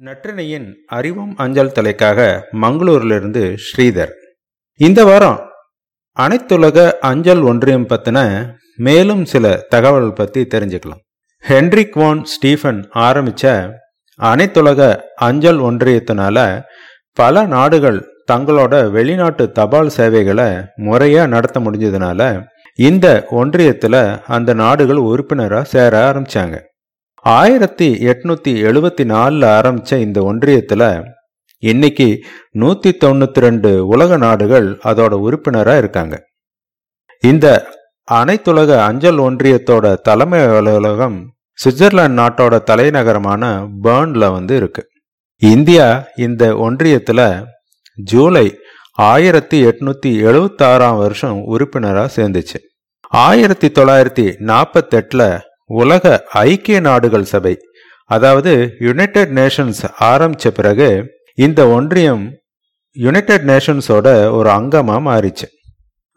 நற்றினையின் அறிவும் அஞ்சல் தலைக்காக மங்களூரிலிருந்து ஸ்ரீதர். இந்த வாரம் அனைத்துலக அஞ்சல் ஒன்றியம் பத்தின மேலும் சில தகவல் பத்தி தெரிஞ்சுக்கலாம். ஹென்ரிக் வான் ஸ்டீஃபன் ஆரம்பிச்ச அனைத்துலக அஞ்சல் ஒன்றியத்தினால பல நாடுகள் தங்களோட வெளிநாட்டு தபால் சேவைகளை முறையா நடத்த முடிஞ்சதுனால இந்த ஒன்றியத்துல அந்த நாடுகள் உறுப்பினராக சேர ஆரம்பிச்சாங்க. ஆயிரத்தி எட்நூத்தி எழுபத்தி நாலுல ஆரம்பிச்ச இந்த ஒன்றியத்துல இன்னைக்கு நூத்தி தொண்ணூத்தி ரெண்டு உலக நாடுகள் அதோட உறுப்பினரா இருக்காங்க. இந்த அனைத்துலக அஞ்சல் ஒன்றியத்தோட தலைமை அலுவலகம் சுவிட்சர்லாந்து நாட்டோட தலைநகரமான பேர்ன்ல வந்து இருக்கு. இந்தியா இந்த ஒன்றியத்துல ஜூலை ஆயிரத்தி எட்நூத்தி எழுபத்தி ஆறாம் வருஷம் உறுப்பினராக சேர்ந்துச்சு. ஆயிரத்தி தொள்ளாயிரத்தி நாற்பத்தெட்டில் உலக ஐக்கிய நாடுகள் சபை அதாவது யுனைடெட் நேஷன்ஸ் ஆரம்பித்த பிறகு இந்த ஒன்றியம் யுனைடெட் நேஷன்ஸோட ஒரு அங்கமாக மாறிச்சு.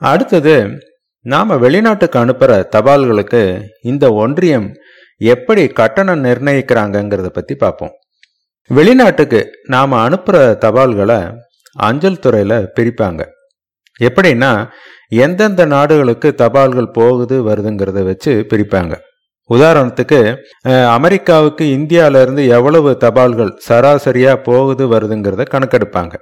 அடுத்தது நாம் வெளிநாட்டுக்கு அனுப்புகிற தபால்களுக்கு இந்த ஒன்றியம் எப்படி கட்டணம் நிர்ணயிக்கிறாங்கங்கிறத பற்றி பார்ப்போம் வெளிநாட்டுக்கு நாம் அனுப்புகிற தபால்களை அஞ்சல் துறையில் பிரிப்பாங்க. எப்படின்னா எந்தெந்த நாடுகளுக்கு தபால்கள் போகுது வருதுங்கிறத வச்சு பிரிப்பாங்க. உதாரணத்துக்கு அமெரிக்காவுக்கு இந்தியாவிலேருந்து எவ்வளவு தபால்கள் சராசரியாக போகுது வருதுங்கிறத கணக்கெடுப்பாங்க.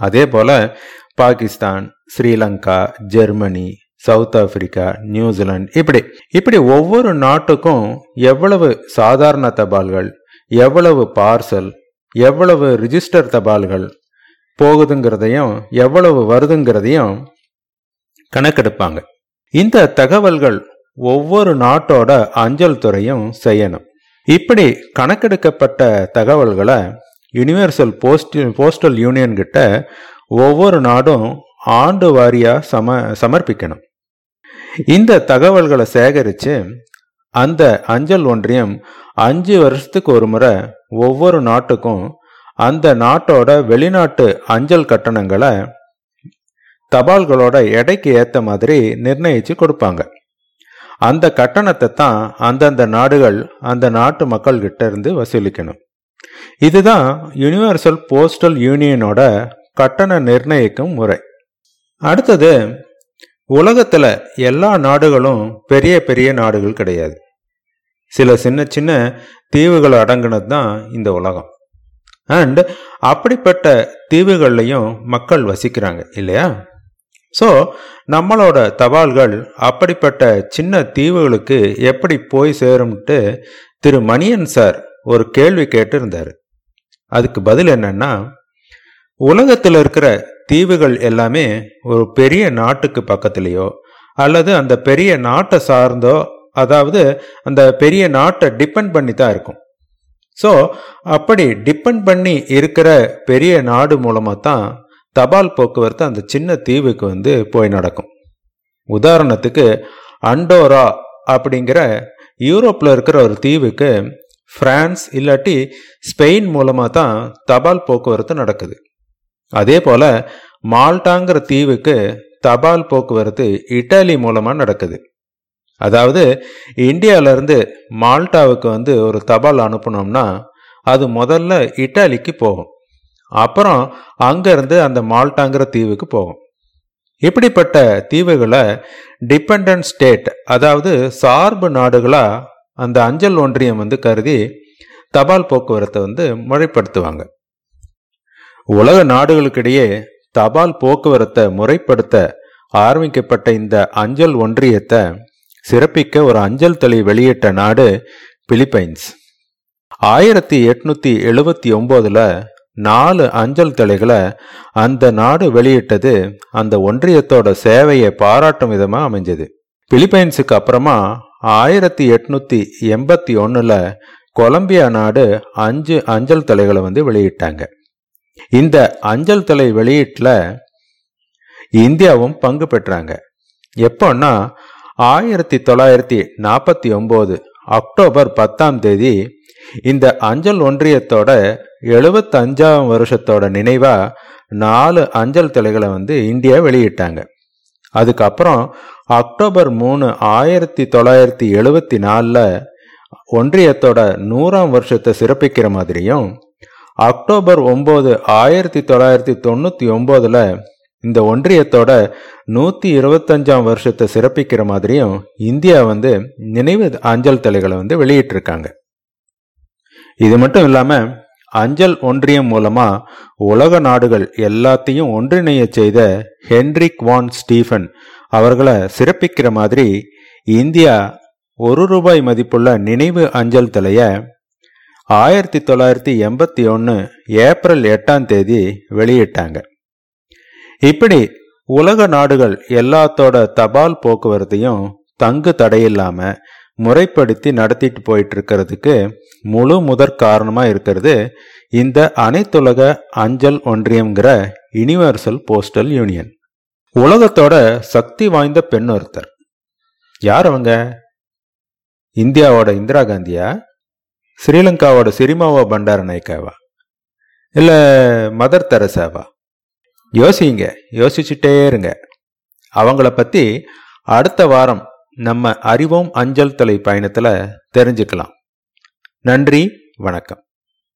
அதே போல் Pakistan Sri Lanka Germany South Africa New Zealand இப்படி இப்படி ஒவ்வொரு நாட்டுக்கும் எவ்வளவு சாதாரண தபால்கள் எவ்வளவு பார்சல் எவ்வளவு ரிஜிஸ்டர் தபால்கள் போகுதுங்கிறதையும் எவ்வளவு வருதுங்கிறதையும் கணக்கெடுப்பாங்க. இந்த தகவல்கள் ஒவ்வொரு நாட்டோட அஞ்சல் துறையும் செய்யணும். இப்படி கணக்கெடுக்கப்பட்ட தகவல்களை யூனிவர்சல் போஸ்ட் போஸ்டல் யூனியன் கிட்ட ஒவ்வொரு நாடும் ஆண்டு வாரியாக சம சமர்ப்பிக்கணும். இந்த தகவல்களை சேகரித்து அந்த அஞ்சல் ஒன்றியம் அஞ்சு வருஷத்துக்கு ஒரு முறை ஒவ்வொரு நாட்டுக்கும் அந்த நாட்டோட வெளிநாட்டு அஞ்சல் கட்டணங்களை தபால்களோட எடைக்கு ஏற்ற மாதிரி நிர்ணயித்து கொடுப்பாங்க. அந்த கட்டணத்தை தான் அந்தந்த நாடுகள் அந்த நாட்டு மக்கள் கிட்ட இருந்து வசூலிக்கணும். இதுதான் யூனிவர்சல் போஸ்டல் யூனியனோட கட்டண நிர்ணயிக்கும் முறை. அடுத்தது உலகத்துல எல்லா நாடுகளும் பெரிய பெரிய நாடுகள் கிடையாது. சில சின்ன சின்ன தீவுகள் அடங்கினது தான் இந்த உலகம். அண்ட் அப்படிப்பட்ட தீவுகள்லையும் மக்கள் வசிக்கிறாங்க இல்லையா? ஸோ நம்மளோட தபால்கள் அப்படிப்பட்ட சின்ன தீவுகளுக்கு எப்படி போய் சேரும்ட்டு திரு மணியன் சார் ஒரு கேள்வி கேட்டிருந்தார். அதுக்கு பதில் என்னன்னா உலகத்தில் இருக்கிற தீவுகள் எல்லாமே ஒரு பெரிய நாட்டுக்கு பக்கத்துலேயோ அல்லது அந்த பெரிய நாட்டை சார்ந்தோ அதாவது அந்த பெரிய நாட்டை டிபெண்ட் பண்ணி தான் இருக்கும். ஸோ அப்படி டிபெண்ட் பண்ணி இருக்கிற பெரிய நாடு மூலமாக தான் தபால் போக்குவரத்து அந்த சின்ன தீவுக்கு வந்து போய் நடக்கும். உதாரணத்துக்கு அண்டோரா அப்படிங்கிற யூரோப்பில் இருக்கிற ஒரு தீவுக்கு பிரான்ஸ் இல்லாட்டி ஸ்பெயின் மூலமாக தான் தபால் போக்குவரத்து நடக்குது. அதே போல் மால்டாங்கிற தீவுக்கு தபால் போக்குவரத்து இட்டாலி மூலமாக நடக்குது. அதாவது இந்தியாவிலேருந்து மால்டாவுக்கு வந்து ஒரு தபால் அனுப்பினோம்னா அது முதல்ல இட்டாலிக்கு போகும். அப்புறம் அங்கேருந்து அந்த மால்டாங்கிற தீவுக்கு போகும். இப்படிப்பட்ட தீவுகளை டிபெண்ட் ஸ்டேட் அதாவது சார்பு நாடுகளாக அந்த அஞ்சல் ஒன்றியம் வந்து கருதி தபால் போக்குவரத்தை வந்து முறைப்படுத்துவாங்க. உலக நாடுகளுக்கிடையே தபால் போக்குவரத்தை முறைப்படுத்த ஆரம்பிக்கப்பட்ட இந்த அஞ்சல் ஒன்றியத்தை சிறப்பிக்க ஒரு அஞ்சல் தலை வெளியிட்ட நாடு பிலிப்பைன்ஸ். ஆயிரத்தி எட்நூத்தி எழுபத்தி ஒன்பதுல நாலு அஞ்சல் தலைகளை அந்த நாடு வெளியிட்டது அந்த ஒன்றியத்தோட சேவையை பாராட்டும் விதமாக அமைஞ்சது. பிலிப்பைன்ஸுக்கு அப்புறமா ஆயிரத்தி எட்நூத்தி எண்பத்தி ஒன்னுல கொலம்பியா நாடு அஞ்சு அஞ்சல் தலைகளை வந்து வெளியிட்டாங்க. இந்த அஞ்சல் தலை வெளியீட்டில் இந்தியாவும் பங்கு பெற்றாங்க. எப்போன்னா ஆயிரத்தி தொள்ளாயிரத்தி நாற்பத்தி ஒம்பது அக்டோபர் பத்தாம் தேதி இந்த அஞ்சல் ஒன்றியத்தோட எழுபத்தஞ்சாம் வருஷத்தோட நினைவா நாலு அஞ்சல் தலைகளை வந்து இந்தியா வெளியிட்டாங்க. அதுக்கப்புறம் அக்டோபர் மூணு ஆயிரத்தி தொள்ளாயிரத்தி எழுபத்தி நாலில் ஒன்றியத்தோட நூறாம் வருஷத்தை சிறப்பிக்கிற மாதிரியும் அக்டோபர் ஒம்பது ஆயிரத்தி தொள்ளாயிரத்தி தொண்ணூற்றி ஒம்போதில் இந்த ஒன்றியத்தோட நூற்றி இருபத்தஞ்சாம் வருஷத்தை சிறப்பிக்கிற மாதிரியும் இந்தியா வந்து நினைவு அஞ்சல் தலைகளை வந்து வெளியிட்டிருக்காங்க. இது மட்டும் இல்லாமல் அஞ்சல் ஒன்றியம் மூலமா உலக நாடுகள் எல்லாத்தையும் ஒன்றிணைய செய்த ஹென்ரிக் வான் ஸ்டீஃபன் அவர்களை சிறப்பிக்கிற மாதிரி இந்தியா ஒரு ரூபாய் மதிப்புள்ள நினைவு அஞ்சல் தலைய ஆயிரத்தி தொள்ளாயிரத்தி எண்பத்தி ஒன்று ஏப்ரல் எட்டாம் தேதி வெளியிட்டாங்க. இப்படி உலக நாடுகள் எல்லாத்தோட தபால் போக்குவரத்தையும் தங்கு தடையில்லாம முறைப்படுத்தி நடத்திட்டு போயிட்டு இருக்கிறதுக்கு முழு முதற் காரணமாக இருக்கிறது இந்த அனைத்துலக அஞ்சல் ஒன்றியம்ங்கிற யுனிவர்சல் போஸ்டல் யூனியன். உலகத்தோட சக்தி வாய்ந்த பெண் ஒருத்தர். யார் அவங்க? இந்தியாவோட இந்திரா காந்தியா? ஸ்ரீலங்காவோட சிரிமாவோ பண்டார நாயக்காவா இல்லை மதர் தெரசாவா? யோசிங்க யோசிச்சுட்டே இருங்க. அவங்கள பற்றி அடுத்த வாரம் நம்ம அறிவோம் அஞ்சல் தலை பயணத்தில் தெரிஞ்சுக்கலாம். நன்றி வணக்கம்.